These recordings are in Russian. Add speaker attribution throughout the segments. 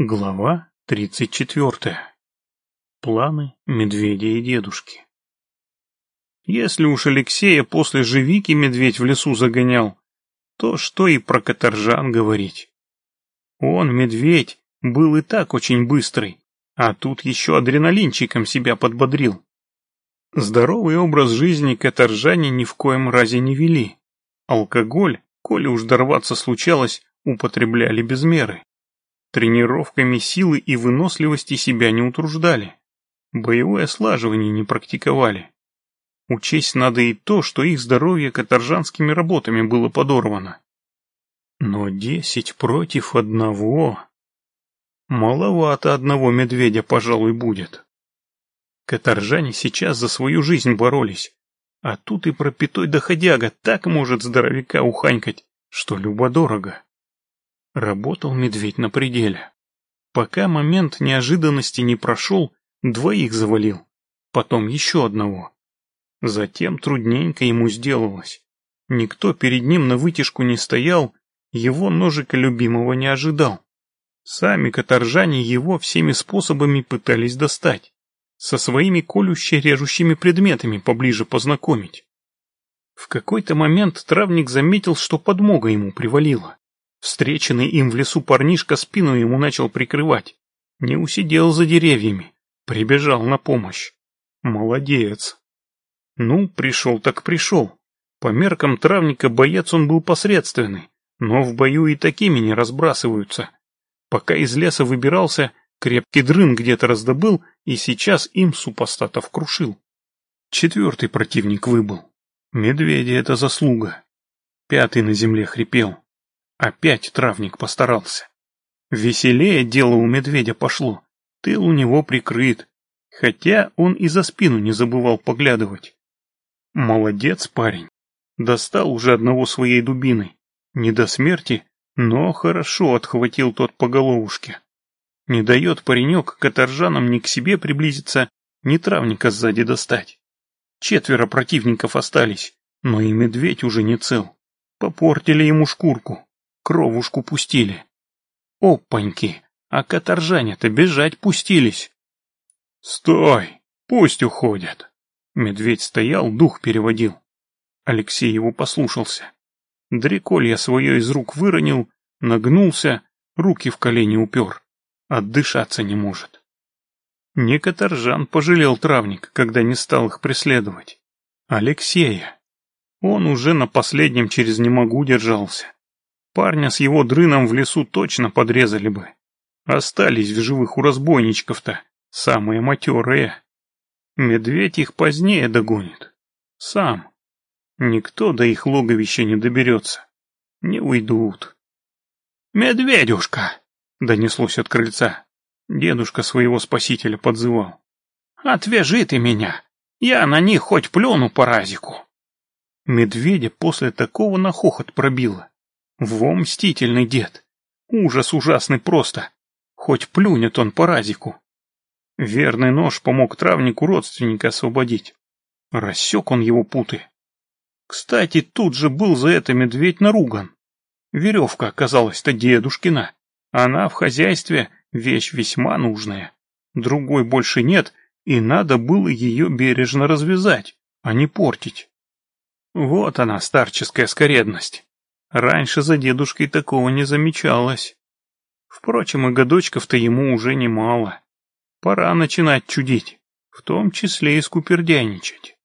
Speaker 1: Глава тридцать четвертая. Планы медведя и дедушки. Если уж Алексея после живики медведь в лесу загонял, то что и про каторжан говорить. Он, медведь, был и так очень быстрый, а тут еще адреналинчиком себя подбодрил. Здоровый образ жизни каторжане ни в коем разе не вели. Алкоголь, коли уж дорваться случалось, употребляли без меры. Тренировками силы и выносливости себя не утруждали. Боевое слаживание не практиковали. Учесть надо и то, что их здоровье каторжанскими работами было подорвано. Но десять против одного... Маловато одного медведя, пожалуй, будет. Каторжане сейчас за свою жизнь боролись, а тут и пропитой доходяга так может здоровяка уханькать, что любо-дорого. Работал медведь на пределе. Пока момент неожиданности не прошел, двоих завалил, потом еще одного. Затем трудненько ему сделалось. Никто перед ним на вытяжку не стоял, его ножика любимого не ожидал. Сами каторжане его всеми способами пытались достать, со своими колюще-режущими предметами поближе познакомить. В какой-то момент травник заметил, что подмога ему привалила. Встреченный им в лесу парнишка спину ему начал прикрывать. Не усидел за деревьями, прибежал на помощь. Молодец. Ну, пришел так пришел. По меркам травника боец он был посредственный, но в бою и такими не разбрасываются. Пока из леса выбирался, крепкий дрын где-то раздобыл и сейчас им супостатов крушил. Четвертый противник выбыл. Медведи это заслуга. Пятый на земле хрипел. Опять травник постарался. Веселее дело у медведя пошло. Тыл у него прикрыт. Хотя он и за спину не забывал поглядывать. Молодец парень. Достал уже одного своей дубиной. Не до смерти, но хорошо отхватил тот по головушке. Не дает паренек каторжанам ни к себе приблизиться, ни травника сзади достать. Четверо противников остались, но и медведь уже не цел. Попортили ему шкурку кровушку пустили. Опаньки, а каторжане-то бежать пустились. Стой, пусть уходят. Медведь стоял, дух переводил. Алексей его послушался. Дреколья свое из рук выронил, нагнулся, руки в колени упер. Отдышаться не может. Не каторжан пожалел травник, когда не стал их преследовать. Алексея. Он уже на последнем через «не могу» держался. Парня с его дрыном в лесу точно подрезали бы. Остались в живых у разбойничков-то, самые матерые. Медведь их позднее догонит. Сам. Никто до их логовища не доберется. Не уйдут. «Медведюшка!» — донеслось от крыльца. Дедушка своего спасителя подзывал. «Отвяжи ты меня! Я на них хоть плюну по разику!» Медведя после такого на хохот пробило. Во мстительный дед. Ужас ужасный просто. Хоть плюнет он по разику. Верный нож помог травнику родственника освободить. Рассек он его путы. Кстати, тут же был за это медведь наруган. Веревка оказалась-то дедушкина. Она в хозяйстве вещь весьма нужная. Другой больше нет, и надо было ее бережно развязать, а не портить. Вот она, старческая скоредность. Раньше за дедушкой такого не замечалось. Впрочем, и годочков-то ему уже немало. Пора начинать чудить, в том числе и скупердяничать.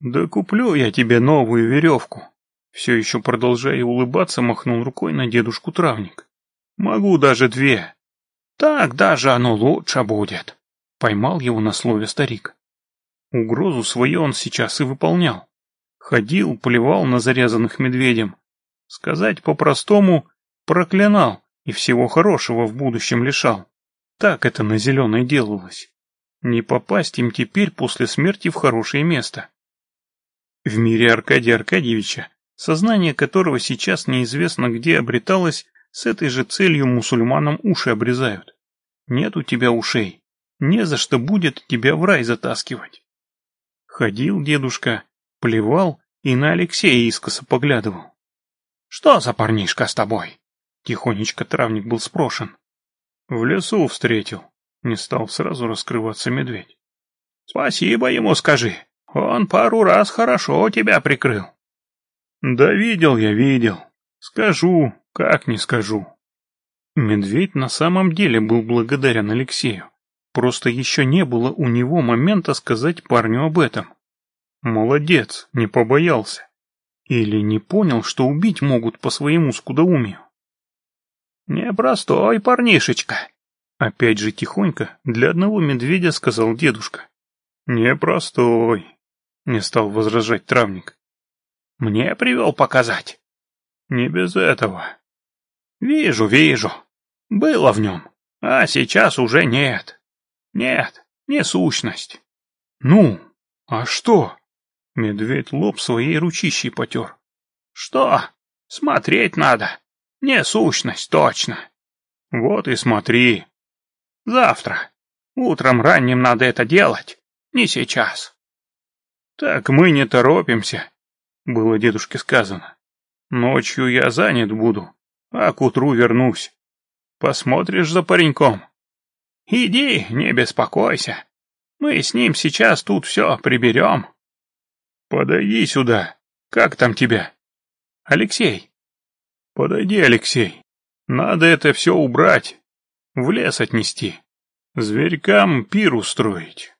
Speaker 1: «Да куплю я тебе новую веревку», — все еще продолжая улыбаться, махнул рукой на дедушку травник. «Могу даже две». «Так даже оно лучше будет», — поймал его на слове старик. Угрозу свою он сейчас и выполнял. Ходил, плевал на зарезанных медведем. Сказать по-простому, проклинал и всего хорошего в будущем лишал. Так это на зеленой делалось. Не попасть им теперь после смерти в хорошее место. В мире Аркадия Аркадьевича, сознание которого сейчас неизвестно где обреталось, с этой же целью мусульманам уши обрезают. Нет у тебя ушей, не за что будет тебя в рай затаскивать. Ходил дедушка, плевал и на Алексея искоса поглядывал. «Что за парнишка с тобой?» Тихонечко травник был спрошен. В лесу встретил. Не стал сразу раскрываться медведь. Спасибо ему скажи. Он пару раз хорошо тебя прикрыл. Да видел я, видел. Скажу, как не скажу. Медведь на самом деле был благодарен Алексею. Просто еще не было у него момента сказать парню об этом. Молодец, не побоялся. Или не понял, что убить могут по своему скудоумию. «Непростой парнишечка», — опять же тихонько для одного медведя сказал дедушка. «Непростой», — не стал возражать травник. «Мне привел показать». «Не без этого». «Вижу, вижу. Было в нем, а сейчас уже нет. Нет, не сущность». «Ну, а что?» Медведь лоб своей ручищей потер. «Что? Смотреть надо. Не сущность, точно. Вот и смотри. Завтра. Утром ранним надо это делать, не сейчас». «Так мы не торопимся», — было дедушке сказано. «Ночью я занят буду, а к утру вернусь. Посмотришь за пареньком?» «Иди, не беспокойся. Мы с ним сейчас тут все приберем». Подойди сюда. Как там тебя? Алексей. Подойди, Алексей. Надо это все убрать. В лес отнести. Зверькам пир устроить.